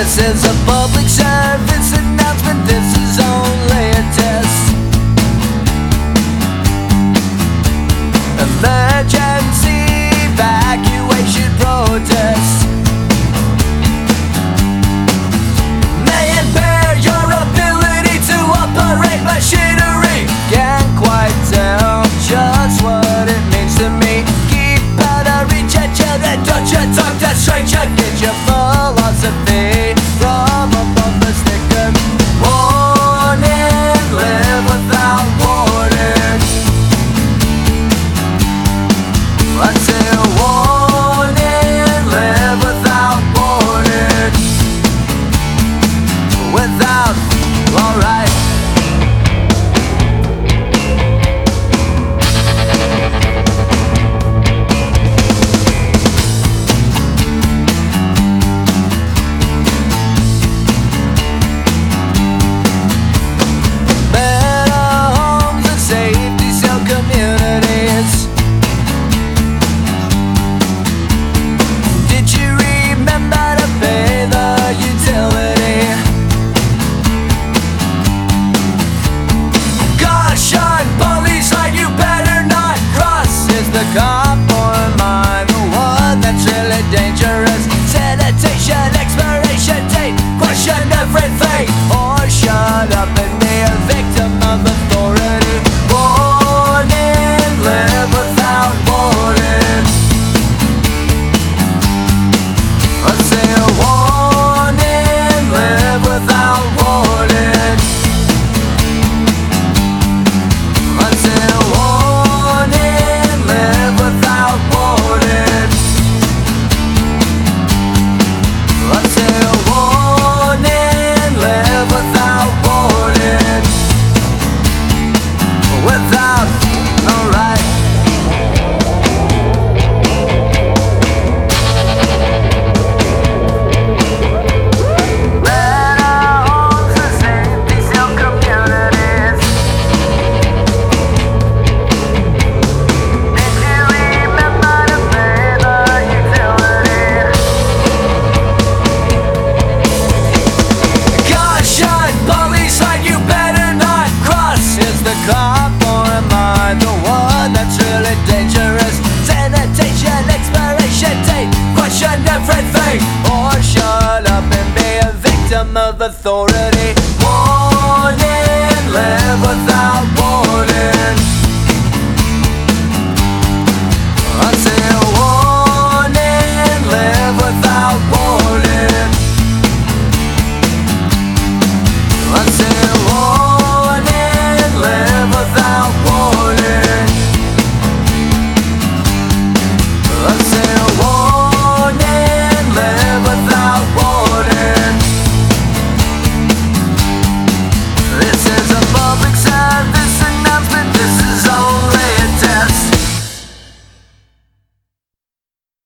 This is a public service announcement. This is only a test. Emergency evacuation protest. May impair your ability to operate machinery. Can't quite tell just what it means to me. Keep out of reach at children. Don't you talk to stranger. Get your Without, alright. That's really dangerous? Sanitation, expiration date, question everything, or shut up and be a victim of authority.